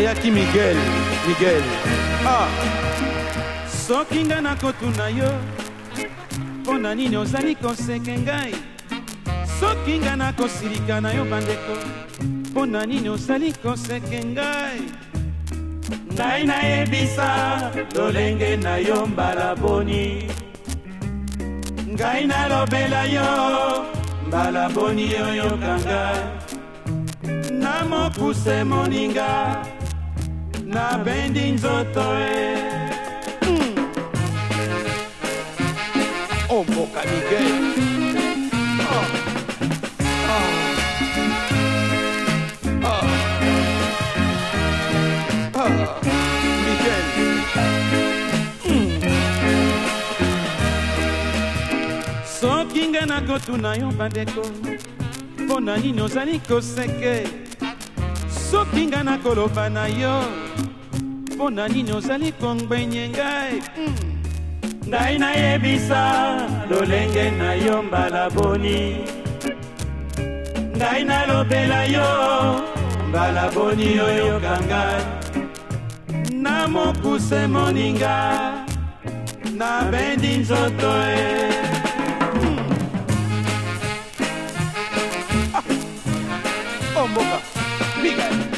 ayaki miguel miguel ah soki ngai nakotuna yo mpo na nini ozali koseke ngai soki ngai nakosilika na yo bandeko mpo na nini ozali koseke ngai ngai nayebisa lolenge na yo mbala boni ngai nalobela yo mbala boni oyokanga na mokuse moninga na bending nzoto e hmm. omboka oh, miguel oh. oh. hmm. soki ngai nakotuna yo bandeko mpo na nini ozali koseke soki ngai nakoloba na yo mpo na nini ozali kongbenye ngai mm. ngai nayebisa lolenge na yo mbala boni ngai nalobela yo mbala boni oyoka ngai na mokuse moninga nabendi nzoto e mm. ah. omboka oh, migai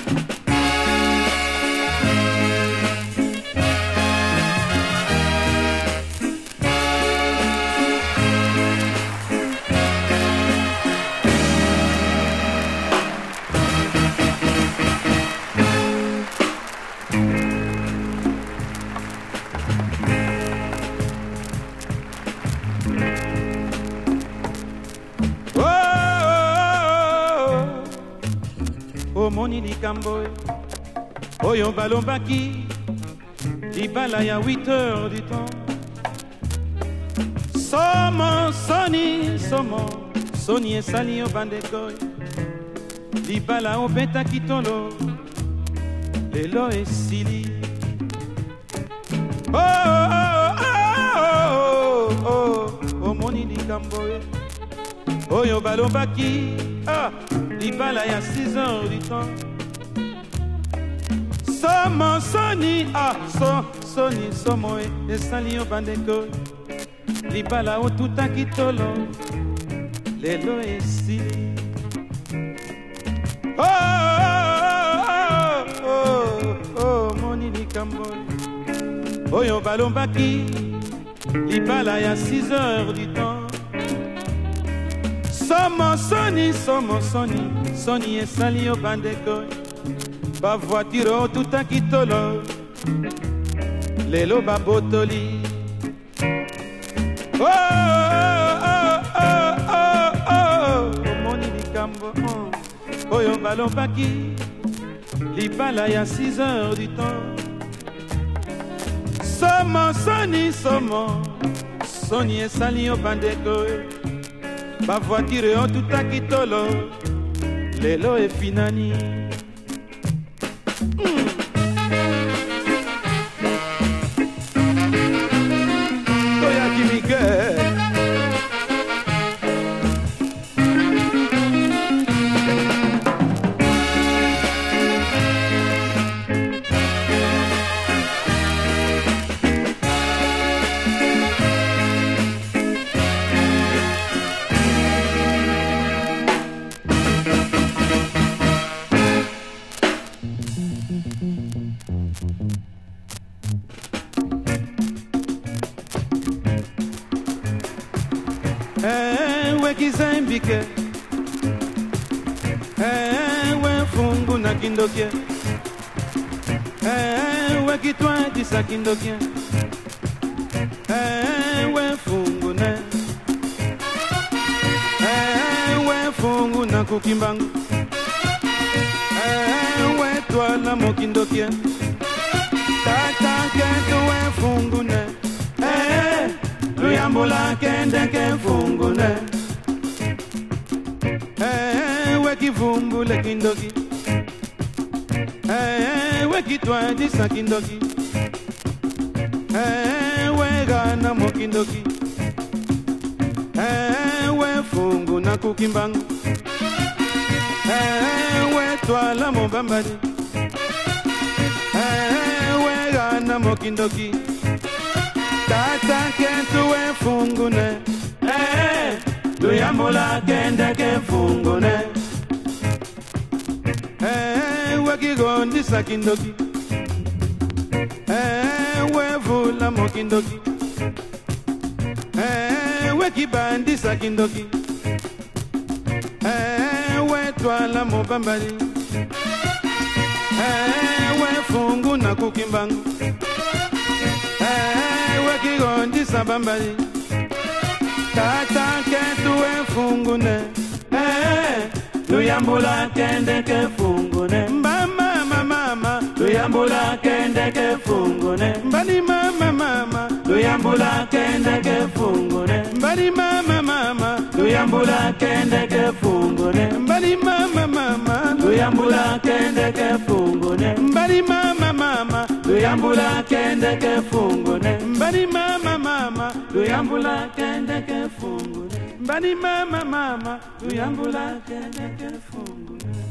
omoni likambo oyo balobaki libala ya 8 heures du temps somo soni somo soni esali yo bandeko libala obetaki tolo lelo esili oh, oh, oh, oh, oh, oh, omoni likambo oyo baki ah libala ya 6 ans du temps somo soni ah so soni somo esali yo bandeko libala otutaki tolo lelo esili omoni likambo oyo balombaki libala ya 6 heures du temps somo soni et soni soni esali yo voiture tout un kitolo lelo babotoli oh, oh, oh, omoni likambo oyo balobaki libala ya 6 heures du temps somo soni somo soni e Sali au bandeko en tout ta kitolo lelo est Finani hmm. ewe eh, kizembike ewe eh, fungu na kindokie ewe eh, kitwadisa kindokie ewe fungu ne ewe fungu na kukimbangu ewe twala mokindokie tataketuwe fungu ne tambula kende Eh, weki wekivumbule kindoki Eh, weki wekitwadisa kindoki eh, wegana mokindoki eh, wefungu na kukimbangu Eh, wetwala mobambani eh, na mokindoki hey, tata kentuwe mfungune eh tuyambula kende kemfungune eh wekigondisa kindoki eh wevula mokindoki eh wekibandisa kindoki eh wetwala mobambali eh wefunguna eh, kukimbangu eh kigo ndisabambali katanke tuwe mfungune eh, tuyambula kende mama, mama, mamama tuyambula kende ke kefungune mbali mama mama tuyambula kende ke kefungune mbali mama mama tuyambula kende ke kefungune mbali mama mama tuyambula kende kefungune mbali mama luyambula kende kefungune mbani mama mama luyambula kende kefungune mbani mama mama luyambula kende kefungune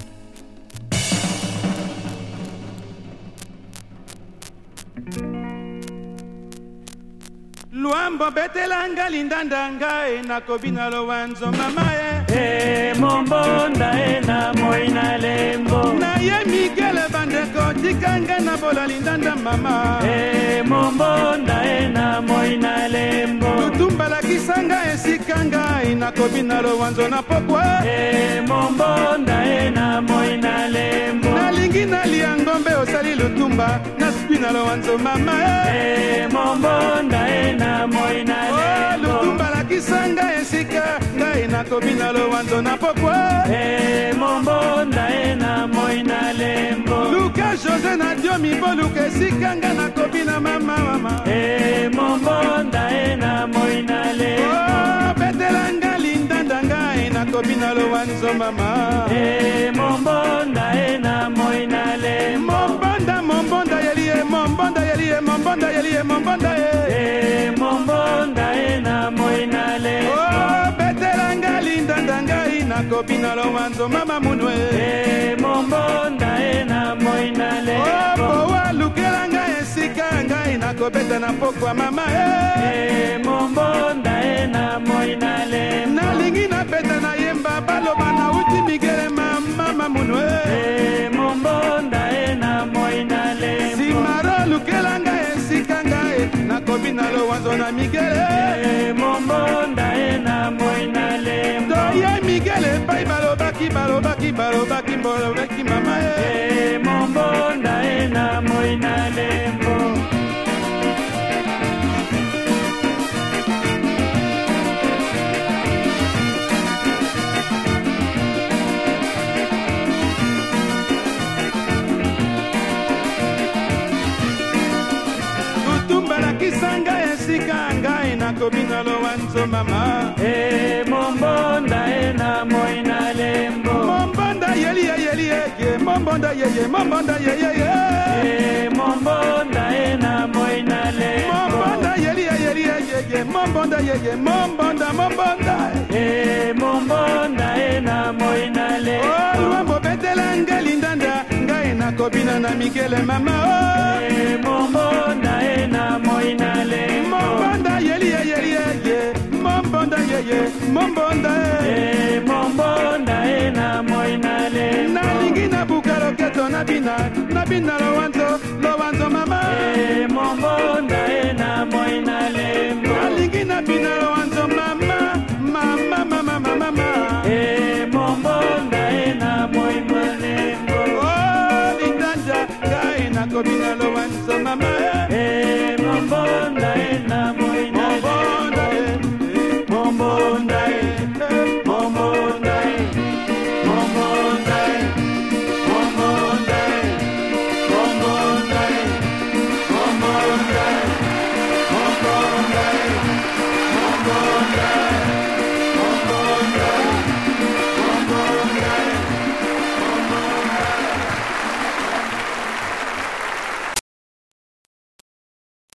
luambo betelanga lindandanga enakobina lowanzo mama ye ye mombonda ye na moi na lembo na ye migele bandeko tikanga na bolali ndanda mama e mombonda ye na moi na lembo lutumbalakisanga esika ngai nakobi na lowanzo na pokwa e mombonda ye na moi na lembo nalingi nalia ngombe osali lutumba nasuki na lowanzo mama e mombonda ye na moi na oh, lembo lutumbalakisanga esika tobina lowanzo na pokwa e, mombonda ye na moi na lembo luka jose na dio miboluka esikanga na kobina mama mama e, mombonda ye na moi na lembo oh, betelanga lindandanga ye na kobina lowanzo mama e, mombonda ye na moi na lembo mombonda mombonda yeli ye mombonda yeli ye mombonda yeli ye mombonda ekobina lowanzo mama munwe e, mombonda e na moi na lepowa oh, lukela ngai esika ya ngai nakobeta na pokwa mama eh. e mombonda e na moi na le nalingi nabeta na yemba baloba nauti migelema mama munwe e, mombonda e na moi na le simaro lukela ngai esika ngai nakobina lowanzo na migele e, mombonda balobaki balobaki balobaki mama ye mombonda ye na moi na lembo tutu balakisa ngai esika ngai nakobingalo wa nzomama hey. Eh, mombonda yeye mombonda yeyeye mombonda ye na moi na le mombonda yeli yeli yeye mombonda yeye mombonda mombonda e mombonda ye na moi na le o lwambo betela ngali ndanda ngai nakobina na mikele mama o e mombonda ye na moi na le mombonda yeli yeli yeye mombonda yeye mombonda Nabina, Nabina, I want